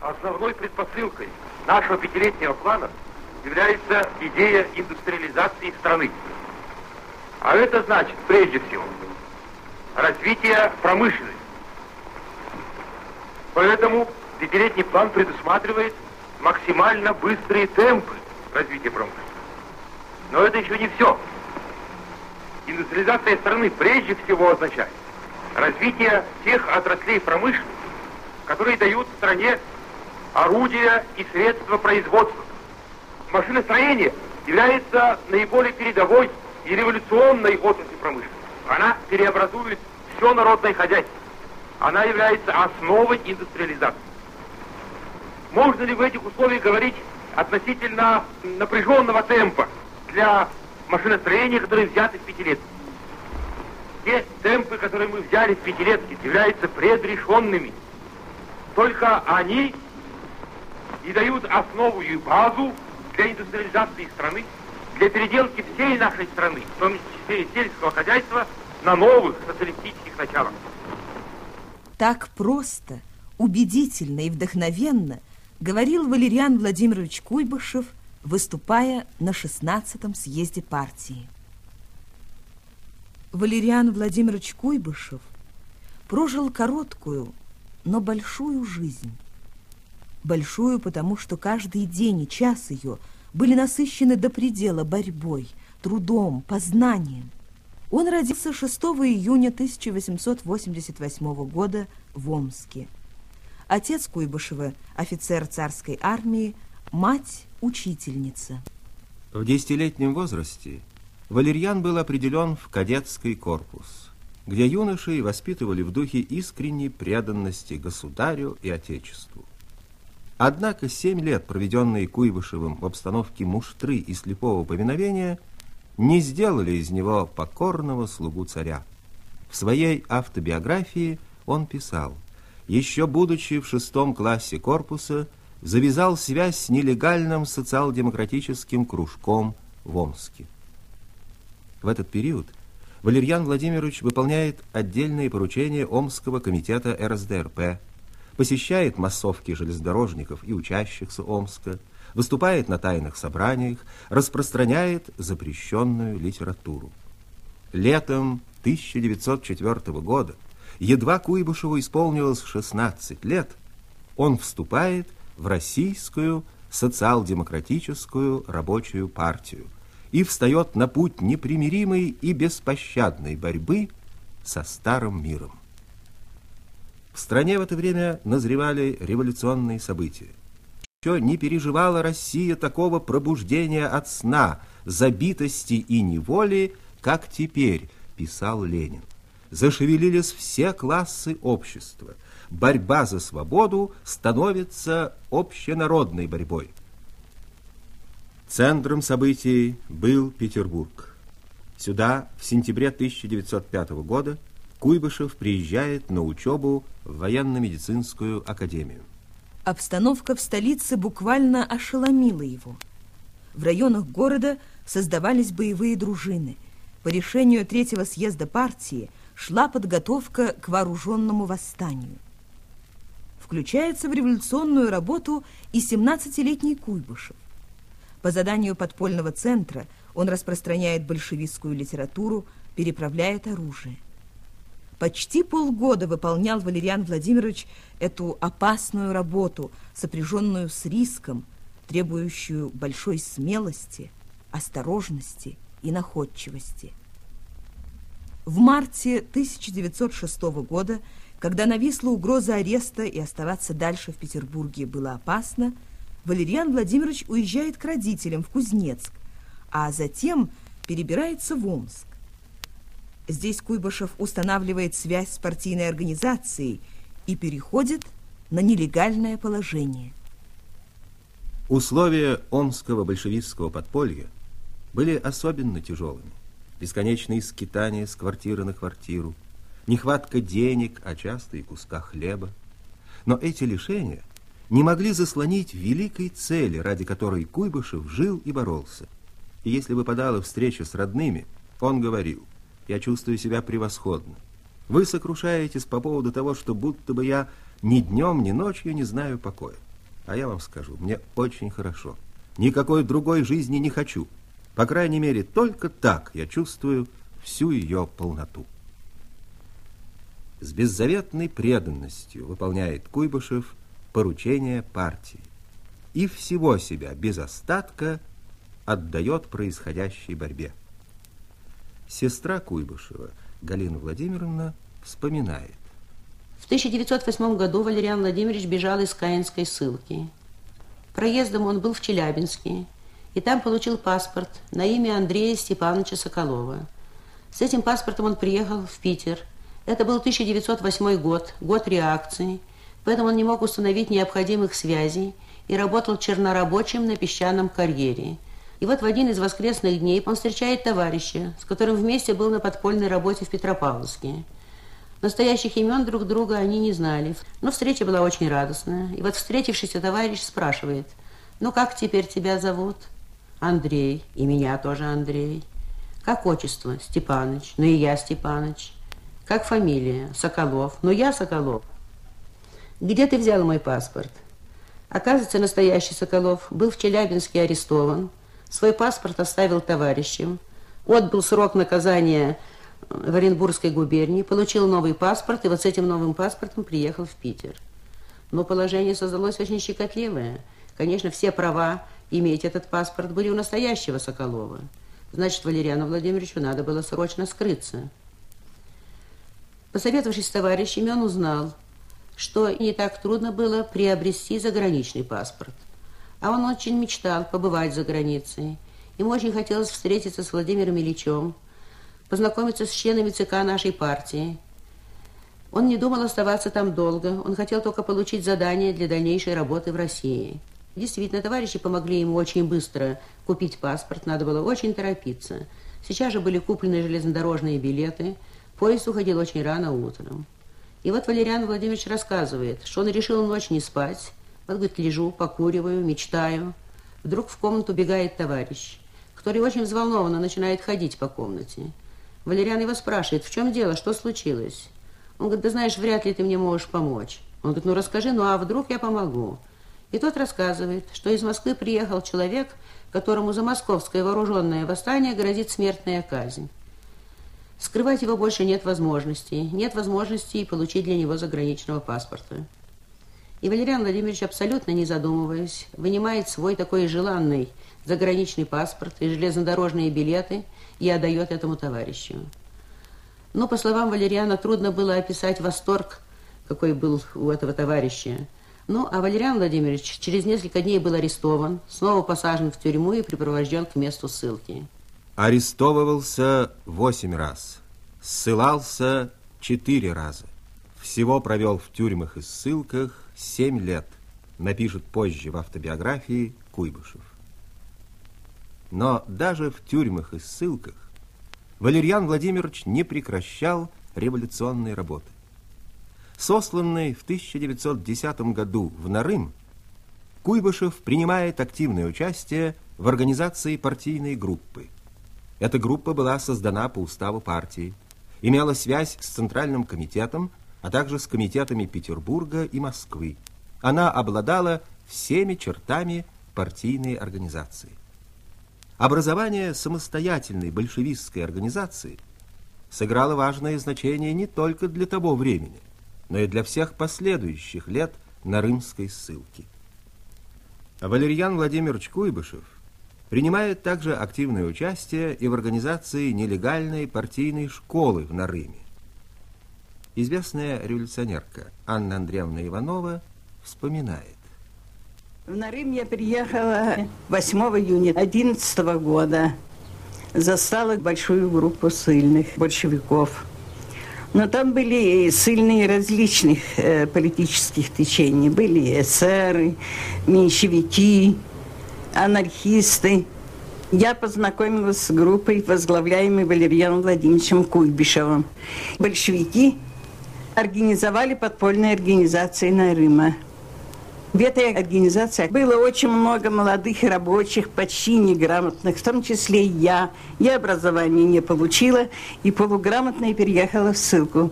Основной предпосылкой нашего пятилетнего плана является идея индустриализации страны. А это значит, прежде всего, развитие промышленности. Поэтому пятилетний план предусматривает максимально быстрые темпы развития промышленности. Но это еще не все. Индустриализация страны прежде всего означает развитие тех отраслей промышленности, которые дают стране орудия и средства производства. Машиностроение является наиболее передовой и революционной отраслью промышленности. Она преобразует все народное хозяйство. Она является основой индустриализации. Можно ли в этих условиях говорить относительно напряженного темпа для машиностроения, которые взяты в пятилетки? Те темпы, которые мы взяли в пятилетки, являются предрешенными. Только они и дают основу и базу для индустриализации страны, для переделки всей нашей страны, в том числе и сельского хозяйства, на новых социалистических началах. Так просто, убедительно и вдохновенно говорил Валериан Владимирович Куйбышев, выступая на 16-м съезде партии. Валериан Владимирович Куйбышев прожил короткую, но большую жизнь. Большую, потому что каждый день и час ее были насыщены до предела борьбой, трудом, познанием. Он родился 6 июня 1888 года в Омске. Отец Куйбышева – офицер царской армии, мать – учительница. В десятилетнем возрасте Валерьян был определен в кадетский корпус, где юношей воспитывали в духе искренней преданности государю и отечеству. Однако семь лет, проведенные Куйбышевым в обстановке муштры и слепого повиновения, не сделали из него покорного слугу царя. В своей автобиографии он писал, еще будучи в шестом классе корпуса, завязал связь с нелегальным социал-демократическим кружком в Омске. В этот период Валерьян Владимирович выполняет отдельные поручения Омского комитета РСДРП, посещает массовки железнодорожников и учащихся Омска, выступает на тайных собраниях, распространяет запрещенную литературу. Летом 1904 года, едва Куйбышеву исполнилось 16 лет, он вступает в Российскую социал-демократическую рабочую партию – и встает на путь непримиримой и беспощадной борьбы со старым миром. В стране в это время назревали революционные события. Еще не переживала Россия такого пробуждения от сна, забитости и неволи, как теперь, писал Ленин. Зашевелились все классы общества. Борьба за свободу становится общенародной борьбой. Центром событий был Петербург. Сюда в сентябре 1905 года Куйбышев приезжает на учебу в военно-медицинскую академию. Обстановка в столице буквально ошеломила его. В районах города создавались боевые дружины. По решению третьего съезда партии шла подготовка к вооруженному восстанию. Включается в революционную работу и 17-летний Куйбышев. По заданию подпольного центра он распространяет большевистскую литературу, переправляет оружие. Почти полгода выполнял Валериан Владимирович эту опасную работу, сопряженную с риском, требующую большой смелости, осторожности и находчивости. В марте 1906 года, когда нависла угроза ареста и оставаться дальше в Петербурге было опасно, Валериан Владимирович уезжает к родителям в Кузнецк, а затем перебирается в Омск. Здесь Куйбышев устанавливает связь с партийной организацией и переходит на нелегальное положение. Условия омского большевистского подполья были особенно тяжелыми. Бесконечные скитания с квартиры на квартиру, нехватка денег, а часто и куска хлеба. Но эти лишения не могли заслонить великой цели, ради которой Куйбышев жил и боролся. И если выпадала встреча с родными, он говорил, «Я чувствую себя превосходно. Вы сокрушаетесь по поводу того, что будто бы я ни днем, ни ночью не знаю покоя. А я вам скажу, мне очень хорошо. Никакой другой жизни не хочу. По крайней мере, только так я чувствую всю ее полноту. С беззаветной преданностью выполняет Куйбышев поручение партии и всего себя без остатка отдает происходящей борьбе. Сестра Куйбышева, Галина Владимировна, вспоминает. В 1908 году Валериан Владимирович бежал из Каинской ссылки. Проездом он был в Челябинске, и там получил паспорт на имя Андрея Степановича Соколова. С этим паспортом он приехал в Питер. Это был 1908 год, год реакции, поэтому он не мог установить необходимых связей и работал чернорабочим на песчаном карьере. И вот в один из воскресных дней он встречает товарища, с которым вместе был на подпольной работе в Петропавловске. Настоящих имен друг друга они не знали, но встреча была очень радостная. И вот встретившийся товарищ спрашивает, «Ну, как теперь тебя зовут?» «Андрей, и меня тоже Андрей». «Как отчество?» «Степаныч, ну и я Степаныч». «Как фамилия?» «Соколов, ну я Соколов». «Где ты взял мой паспорт?» Оказывается, настоящий Соколов был в Челябинске арестован, свой паспорт оставил товарищем, отбыл срок наказания в Оренбургской губернии, получил новый паспорт и вот с этим новым паспортом приехал в Питер. Но положение создалось очень щекотливое. Конечно, все права иметь этот паспорт были у настоящего Соколова. Значит, Валериану Владимировичу надо было срочно скрыться. Посоветовавшись с товарищами, он узнал, что не так трудно было приобрести заграничный паспорт. А он очень мечтал побывать за границей. Ему очень хотелось встретиться с Владимиром Ильичем, познакомиться с членами ЦК нашей партии. Он не думал оставаться там долго, он хотел только получить задание для дальнейшей работы в России. Действительно, товарищи помогли ему очень быстро купить паспорт, надо было очень торопиться. Сейчас же были куплены железнодорожные билеты, поезд уходил очень рано утром. И вот Валериан Владимирович рассказывает, что он решил ночь не спать. Вот, говорит, лежу, покуриваю, мечтаю. Вдруг в комнату бегает товарищ, который очень взволнованно начинает ходить по комнате. Валериан его спрашивает, в чем дело, что случилось? Он говорит, да знаешь, вряд ли ты мне можешь помочь. Он говорит, ну расскажи, ну а вдруг я помогу? И тот рассказывает, что из Москвы приехал человек, которому за московское вооруженное восстание грозит смертная казнь. Скрывать его больше нет возможности. Нет возможности и получить для него заграничного паспорта. И Валериан Владимирович, абсолютно не задумываясь, вынимает свой такой желанный заграничный паспорт и железнодорожные билеты – и отдает этому товарищу. Но, по словам Валериана, трудно было описать восторг, какой был у этого товарища. Ну, а Валериан Владимирович через несколько дней был арестован, снова посажен в тюрьму и припровожден к месту ссылки. Арестовывался восемь раз, ссылался четыре раза. Всего провел в тюрьмах и ссылках семь лет, напишет позже в автобиографии Куйбышев. Но даже в тюрьмах и ссылках Валерьян Владимирович не прекращал революционной работы. Сосланный в 1910 году в Нарым, Куйбышев принимает активное участие в организации партийной группы. Эта группа была создана по уставу партии, имела связь с Центральным комитетом, а также с комитетами Петербурга и Москвы. Она обладала всеми чертами партийной организации. Образование самостоятельной большевистской организации сыграло важное значение не только для того времени, но и для всех последующих лет на рымской ссылке. Валерьян Владимирович Куйбышев принимает также активное участие и в организации нелегальной партийной школы в Нарыме. Известная революционерка Анна Андреевна Иванова вспоминает. В Нарым я приехала 8 июня 2011 года. Застала большую группу сильных большевиков. Но там были сильные различных э, политических течений. Были эсеры, меньшевики, анархисты. Я познакомилась с группой, возглавляемой Валерьяном Владимировичем Куйбишевым. Большевики организовали подпольные организации Нарыма. В этой организации было очень много молодых рабочих, почти неграмотных, в том числе и я. Я образование не получила и полуграмотно переехала в ссылку.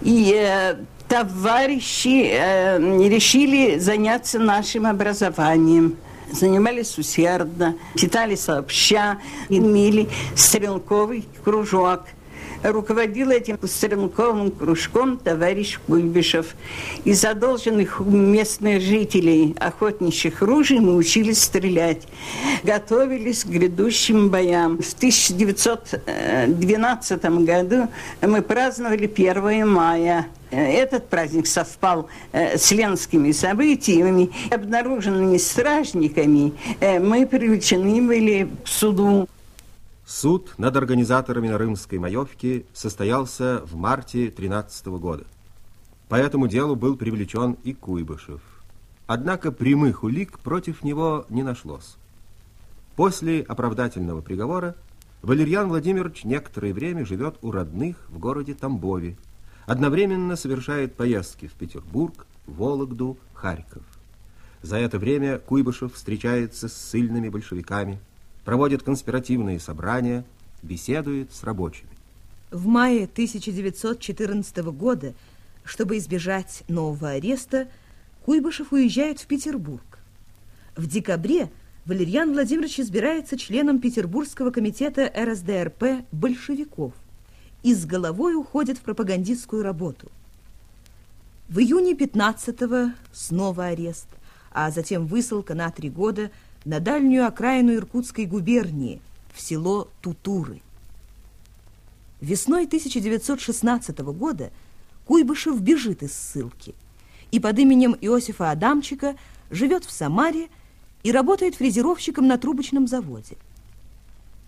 И э, товарищи э, решили заняться нашим образованием. Занимались усердно, читали сообща, имели стрелковый кружок – руководил этим стрелковым кружком товарищ Куйбышев. И задолженных местных жителей охотничьих ружей мы учились стрелять. Готовились к грядущим боям. В 1912 году мы праздновали 1 мая. Этот праздник совпал э, с ленскими событиями. Обнаруженными стражниками э, мы привлечены были к суду. Суд над организаторами Нарымской маевки состоялся в марте 13 года. По этому делу был привлечен и Куйбышев. Однако прямых улик против него не нашлось. После оправдательного приговора Валерьян Владимирович некоторое время живет у родных в городе Тамбове. Одновременно совершает поездки в Петербург, Вологду, Харьков. За это время Куйбышев встречается с сильными большевиками – проводит конспиративные собрания, беседует с рабочими. В мае 1914 года, чтобы избежать нового ареста, Куйбышев уезжает в Петербург. В декабре Валерьян Владимирович избирается членом Петербургского комитета РСДРП большевиков и с головой уходит в пропагандистскую работу. В июне 15-го снова арест, а затем высылка на три года – на дальнюю окраину Иркутской губернии, в село Тутуры. Весной 1916 года Куйбышев бежит из ссылки и под именем Иосифа Адамчика живет в Самаре и работает фрезеровщиком на трубочном заводе.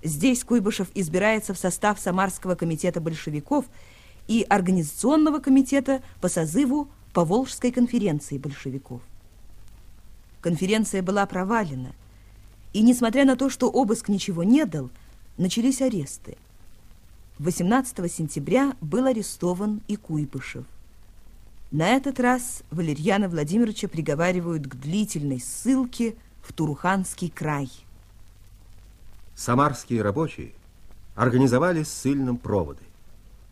Здесь Куйбышев избирается в состав Самарского комитета большевиков и Организационного комитета по созыву Поволжской конференции большевиков. Конференция была провалена, и несмотря на то, что обыск ничего не дал, начались аресты. 18 сентября был арестован и Куйбышев. На этот раз Валерьяна Владимировича приговаривают к длительной ссылке в Туруханский край. Самарские рабочие организовали ссыльным проводы.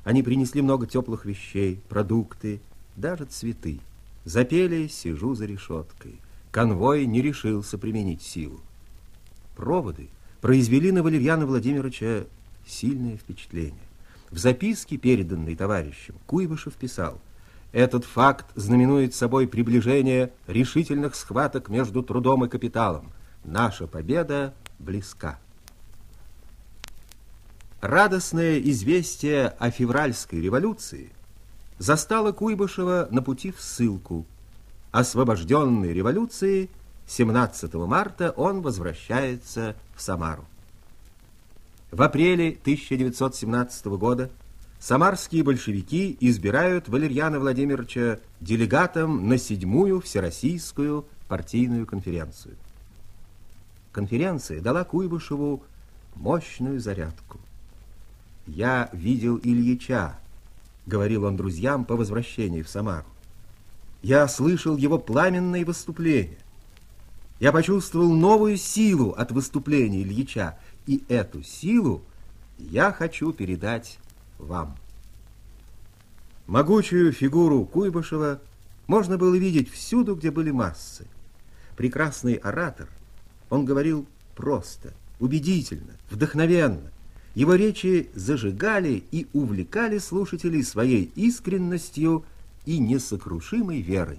Они принесли много теплых вещей, продукты, даже цветы. Запели «Сижу за решеткой». Конвой не решился применить силу проводы произвели на Валерьяна Владимировича сильное впечатление. В записке, переданной товарищем, Куйбышев писал, «Этот факт знаменует собой приближение решительных схваток между трудом и капиталом. Наша победа близка». Радостное известие о февральской революции застало Куйбышева на пути в ссылку. Освобожденной революции – 17 марта он возвращается в Самару. В апреле 1917 года самарские большевики избирают Валерьяна Владимировича делегатом на седьмую Всероссийскую партийную конференцию. Конференция дала Куйбышеву мощную зарядку. «Я видел Ильича», — говорил он друзьям по возвращении в Самару. «Я слышал его пламенные выступления. Я почувствовал новую силу от выступления Ильича, и эту силу я хочу передать вам. Могучую фигуру Куйбышева можно было видеть всюду, где были массы. Прекрасный оратор, он говорил просто, убедительно, вдохновенно. Его речи зажигали и увлекали слушателей своей искренностью и несокрушимой верой.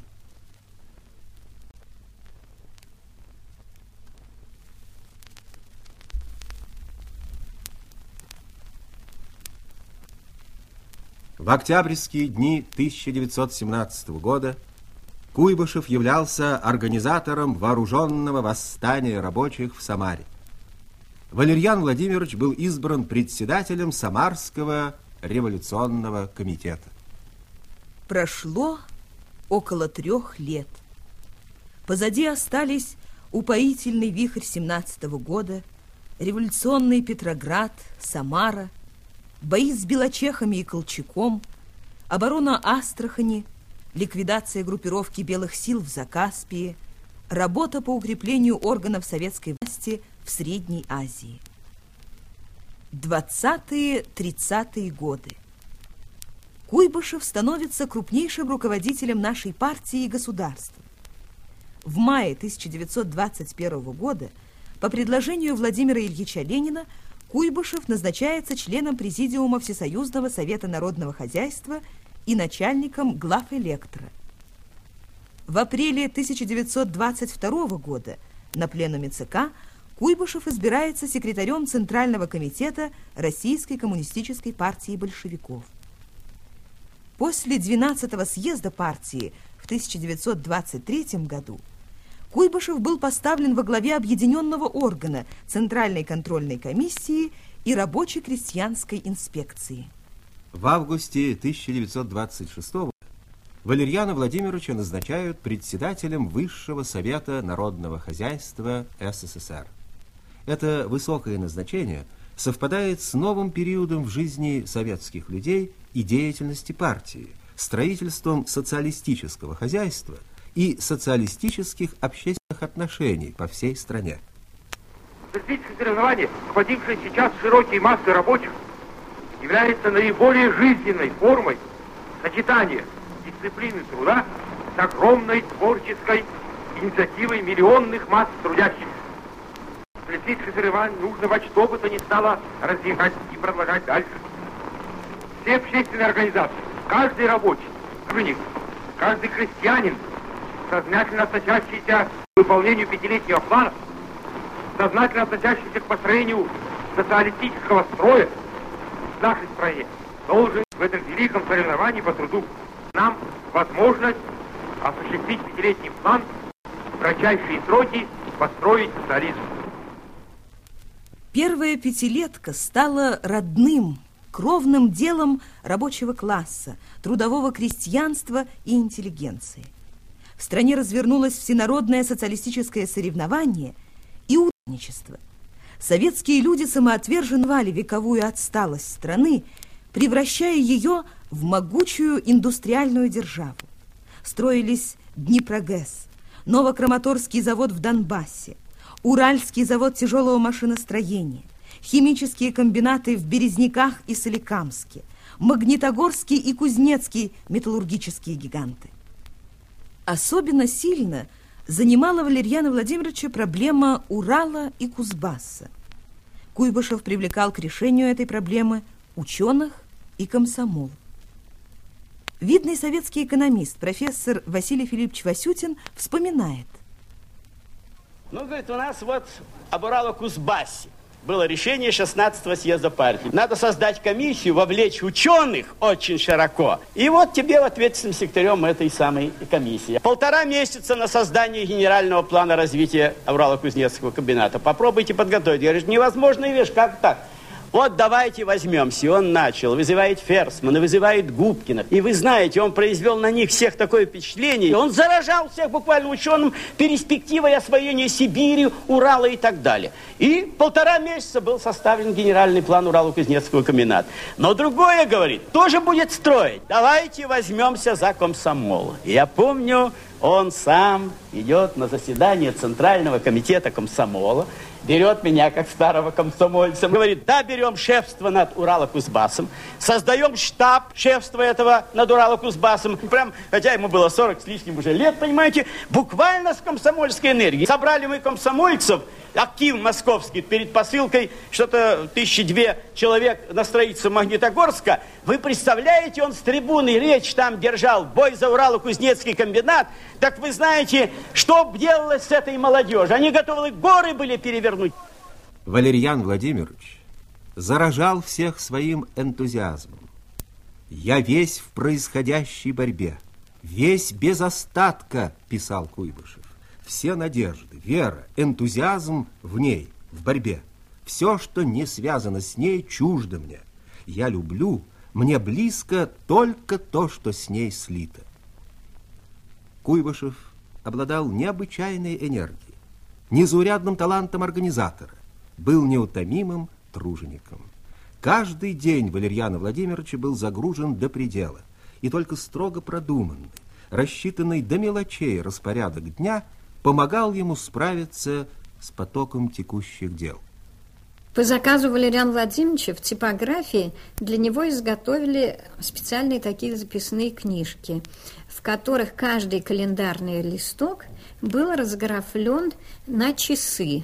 Октябрьские дни 1917 года Куйбышев являлся организатором вооруженного восстания рабочих в Самаре. Валерьян Владимирович был избран председателем Самарского революционного комитета. Прошло около трех лет. Позади остались упоительный вихрь 17 года, революционный Петроград, Самара – бои с белочехами и Колчаком, оборона Астрахани, ликвидация группировки белых сил в Закаспии, работа по укреплению органов советской власти в Средней Азии. 20-30-е годы. Куйбышев становится крупнейшим руководителем нашей партии и государства. В мае 1921 года по предложению Владимира Ильича Ленина Куйбышев назначается членом Президиума Всесоюзного Совета Народного Хозяйства и начальником глав электро. В апреле 1922 года на пленуме ЦК Куйбышев избирается секретарем Центрального комитета Российской коммунистической партии большевиков. После 12-го съезда партии в 1923 году Куйбышев был поставлен во главе объединенного органа Центральной контрольной комиссии и рабочей крестьянской инспекции. В августе 1926 года Валерьяна Владимировича назначают председателем Высшего Совета Народного Хозяйства СССР. Это высокое назначение совпадает с новым периодом в жизни советских людей и деятельности партии, строительством социалистического хозяйства и социалистических общественных отношений по всей стране. Социалистическое соревнование, охватившее сейчас широкие массы рабочих, является наиболее жизненной формой сочетания дисциплины труда с огромной творческой инициативой миллионных масс трудящихся. Социалистическое соревнование нужно во что бы то ни стало развивать и продолжать дальше. Все общественные организации, каждый рабочий, каждый крестьянин, сознательно относящийся к выполнению пятилетнего плана, сознательно относящийся к построению социалистического строя в нашей стране, должен в этом великом соревновании по труду нам возможность осуществить пятилетний план в кратчайшие сроки построить социализм. Первая пятилетка стала родным, кровным делом рабочего класса, трудового крестьянства и интеллигенции. В стране развернулось всенародное социалистическое соревнование и ударничество. Советские люди самоотверженно вали вековую отсталость страны, превращая ее в могучую индустриальную державу. Строились Днепрогэс, Новокраматорский завод в Донбассе, Уральский завод тяжелого машиностроения, химические комбинаты в Березняках и Соликамске, Магнитогорский и Кузнецкий металлургические гиганты. Особенно сильно занимала Валерьяна Владимировича проблема Урала и Кузбасса. Куйбышев привлекал к решению этой проблемы ученых и комсомол. Видный советский экономист, профессор Василий Филиппович Васютин, вспоминает. Ну, говорит, у нас вот об Урало-Кузбассе было решение 16-го съезда партии. Надо создать комиссию, вовлечь ученых очень широко. И вот тебе в ответственным секторем этой самой комиссии. Полтора месяца на создание генерального плана развития Урало-Кузнецкого комбината. Попробуйте подготовить. Говоришь, невозможная вещь, как так? Вот давайте возьмемся. И он начал, вызывает Ферсмана, вызывает Губкина. И вы знаете, он произвел на них всех такое впечатление. Он заражал всех буквально ученым перспективой освоения Сибири, Урала и так далее. И полтора месяца был составлен генеральный план Урало-Кузнецкого комбината. Но другое, говорит, тоже будет строить. Давайте возьмемся за комсомол. Я помню, он сам идет на заседание Центрального комитета комсомола, берет меня как старого комсомольца, говорит, да, берем шефство над Урало-Кузбассом, создаем штаб шефства этого над Урало-Кузбассом, прям, хотя ему было 40 с лишним уже лет, понимаете, буквально с комсомольской энергией. Собрали мы комсомольцев, актив московский, перед посылкой что-то тысячи две человек на строительство Магнитогорска. Вы представляете, он с трибуны речь там держал, бой за Урало-Кузнецкий комбинат. Так вы знаете, что делалось с этой молодежью? Они готовы горы были перевернуть. Валерьян Владимирович заражал всех своим энтузиазмом. «Я весь в происходящей борьбе, весь без остатка», писал Куйбышев. «Все надежды, вера, энтузиазм в ней, в борьбе. Все, что не связано с ней, чуждо мне. Я люблю, мне близко только то, что с ней слито». Куйбышев обладал необычайной энергией, незаурядным талантом организатора, был неутомимым тружеником. Каждый день Валерьяна Владимировича был загружен до предела, и только строго продуманный, рассчитанный до мелочей распорядок дня помогал ему справиться с потоком текущих дел. По заказу Валериана Владимировича в типографии для него изготовили специальные такие записные книжки, в которых каждый календарный листок был разграфлен на часы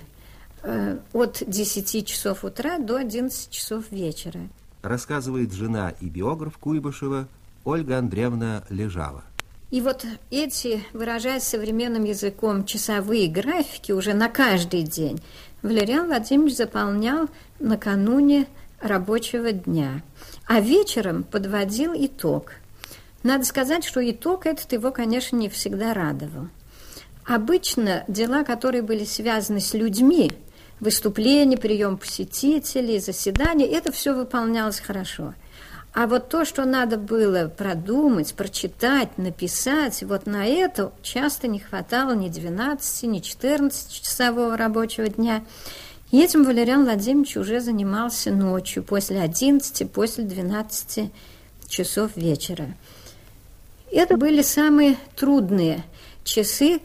э, от 10 часов утра до 11 часов вечера. Рассказывает жена и биограф Куйбышева Ольга Андреевна Лежава. И вот эти, выражаясь современным языком, часовые графики уже на каждый день Валериан Владимирович заполнял накануне рабочего дня, а вечером подводил итог. Надо сказать, что итог этот его, конечно, не всегда радовал. Обычно дела, которые были связаны с людьми, выступления, прием посетителей, заседания, это все выполнялось хорошо – а вот то, что надо было продумать, прочитать, написать, вот на это часто не хватало ни 12, ни 14 часового рабочего дня. И этим Валериан Владимирович уже занимался ночью, после 11, после 12 часов вечера. Это были самые трудные часы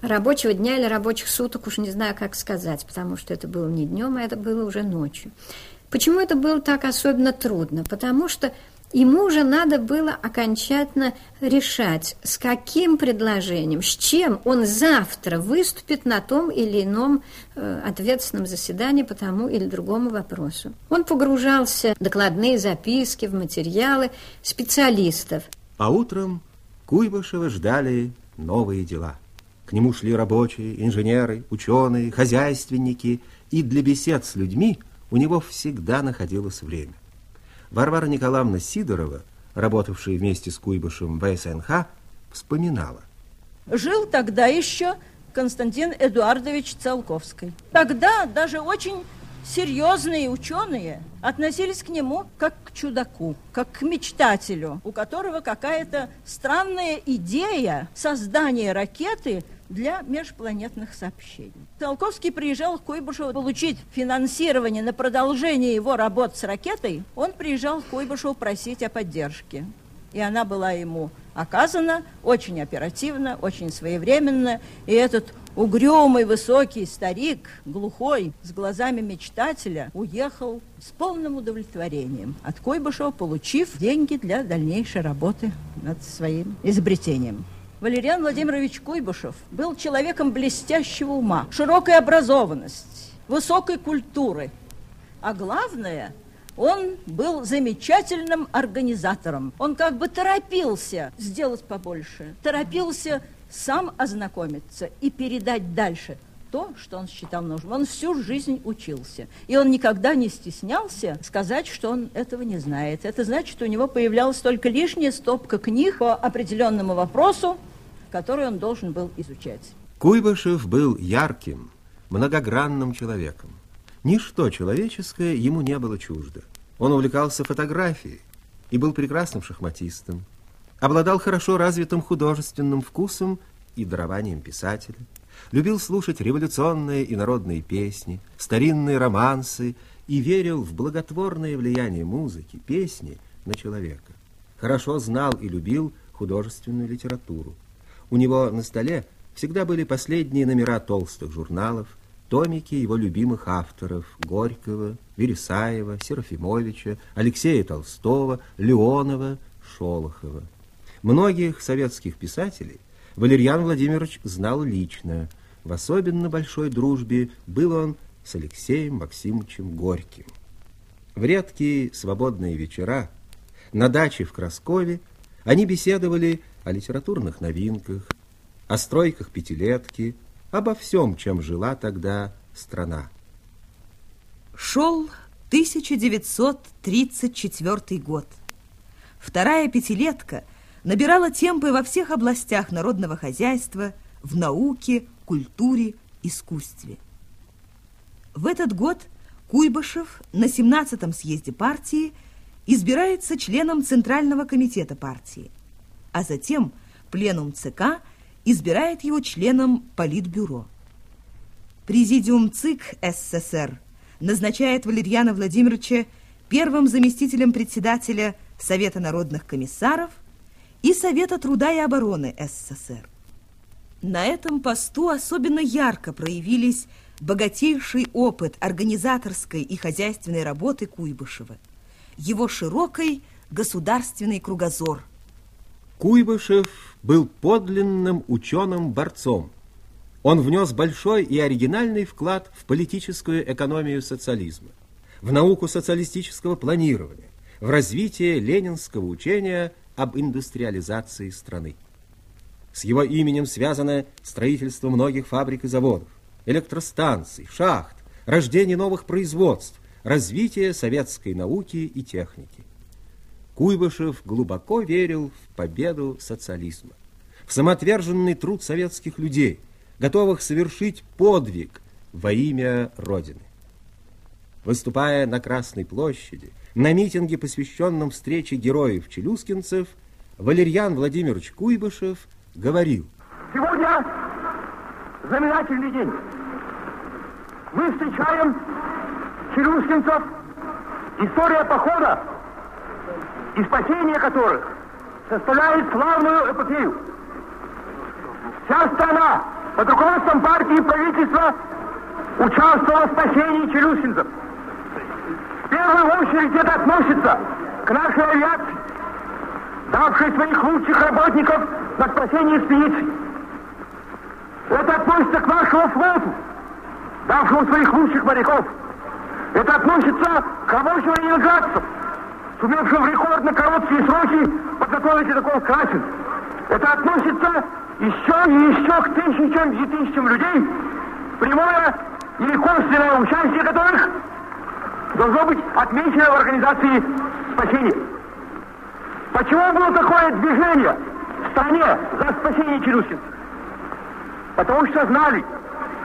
рабочего дня или рабочих суток, уж не знаю, как сказать, потому что это было не днем, а это было уже ночью. Почему это было так особенно трудно? Потому что ему уже надо было окончательно решать, с каким предложением, с чем он завтра выступит на том или ином э, ответственном заседании по тому или другому вопросу. Он погружался в докладные записки, в материалы специалистов. А утром Куйбышева ждали новые дела. К нему шли рабочие, инженеры, ученые, хозяйственники, и для бесед с людьми – у него всегда находилось время. Варвара Николаевна Сидорова, работавшая вместе с Куйбышем в СНХ, вспоминала. Жил тогда еще Константин Эдуардович Циолковский. Тогда даже очень серьезные ученые относились к нему как к чудаку, как к мечтателю, у которого какая-то странная идея создания ракеты – для межпланетных сообщений. Толковский приезжал к Куйбышеву получить финансирование на продолжение его работ с ракетой. Он приезжал к Куйбышеву просить о поддержке. И она была ему оказана очень оперативно, очень своевременно. И этот угрюмый, высокий старик, глухой, с глазами мечтателя, уехал с полным удовлетворением от Куйбышева, получив деньги для дальнейшей работы над своим изобретением. Валериан Владимирович Куйбышев был человеком блестящего ума, широкой образованности, высокой культуры. А главное, он был замечательным организатором. Он как бы торопился сделать побольше, торопился сам ознакомиться и передать дальше то, что он считал нужным. Он всю жизнь учился. И он никогда не стеснялся сказать, что он этого не знает. Это значит, что у него появлялась только лишняя стопка книг по определенному вопросу, который он должен был изучать. Куйбышев был ярким, многогранным человеком. Ничто человеческое ему не было чуждо. Он увлекался фотографией и был прекрасным шахматистом. Обладал хорошо развитым художественным вкусом и дарованием писателя. Любил слушать революционные и народные песни, старинные романсы и верил в благотворное влияние музыки, песни на человека. Хорошо знал и любил художественную литературу. У него на столе всегда были последние номера толстых журналов, томики его любимых авторов Горького, Вересаева, Серафимовича, Алексея Толстого, Леонова, Шолохова. Многих советских писателей Валерьян Владимирович знал лично. В особенно большой дружбе был он с Алексеем Максимовичем Горьким. В редкие свободные вечера на даче в Краскове они беседовали о литературных новинках, о стройках пятилетки, обо всем, чем жила тогда страна. Шел 1934 год. Вторая пятилетка набирала темпы во всех областях народного хозяйства, в науке, культуре, искусстве. В этот год Куйбышев на 17-м съезде партии избирается членом Центрального комитета партии а затем пленум ЦК избирает его членом Политбюро. Президиум ЦИК СССР назначает Валерьяна Владимировича первым заместителем председателя Совета народных комиссаров и Совета труда и обороны СССР. На этом посту особенно ярко проявились богатейший опыт организаторской и хозяйственной работы Куйбышева, его широкий государственный кругозор. Куйбышев был подлинным ученым-борцом. Он внес большой и оригинальный вклад в политическую экономию социализма, в науку социалистического планирования, в развитие ленинского учения об индустриализации страны. С его именем связано строительство многих фабрик и заводов, электростанций, шахт, рождение новых производств, развитие советской науки и техники. Куйбышев глубоко верил в победу социализма, в самоотверженный труд советских людей, готовых совершить подвиг во имя Родины. Выступая на Красной площади, на митинге, посвященном встрече героев-челюскинцев, Валерьян Владимирович Куйбышев говорил. Сегодня знаменательный день. Мы встречаем челюскинцев, история похода и спасение которых составляет славную эпопею. Вся страна под руководством партии и правительства участвовала в спасении челюскинцев. В первую очередь это относится к нашей авиации, давшей своих лучших работников на спасение экспедиции. Это относится к нашему флоту, давшему своих лучших моряков. Это относится к рабочим ленинградцам, сумевшим в рекордно короткие сроки подготовить ледокол «Красин». Это относится еще и еще к тысячам и тысячам людей, прямое или косвенное участие которых должно быть отмечено в организации спасения. Почему было такое движение в стране за спасение челюскинцев? Потому что знали,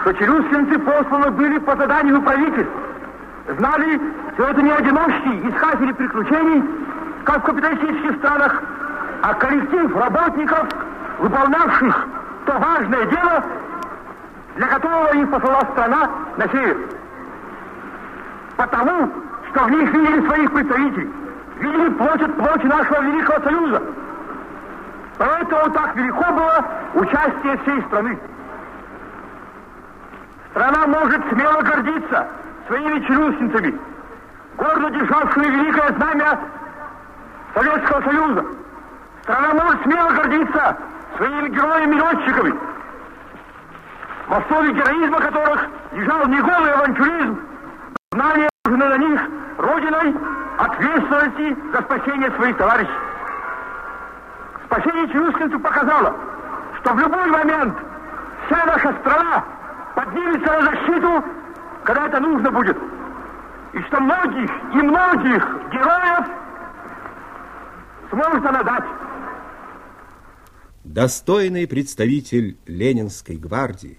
что челюскинцы посланы были по заданию правительства. Знали, что это не одиночки искатели приключений, как в капиталистических странах, а коллектив работников, выполнявших то важное дело, для которого их послала страна на север. Потому, что в них видели своих представителей, видели плоть плоти нашего Великого Союза. Поэтому так велико было участие всей страны. Страна может смело гордиться своими челюстницами, гордо державшими великое знамя Советского Союза. Страна может смело гордиться своими героями-летчиками, в основе героизма которых лежал не голый авантюризм, знание на них Родиной ответственности за спасение своих товарищей. Спасение челюскинцев показало, что в любой момент вся наша страна поднимется на защиту, когда это нужно будет. И что многих и многих героев сможет она дать. Достойный представитель Ленинской гвардии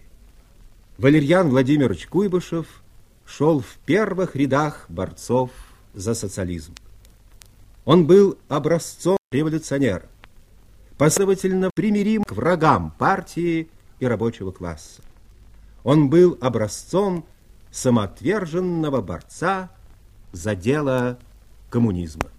Валерьян Владимирович Куйбышев шел в первых рядах борцов за социализм. Он был образцом революционера, последовательно примирим к врагам партии и рабочего класса. Он был образцом самоотверженного борца за дело коммунизма.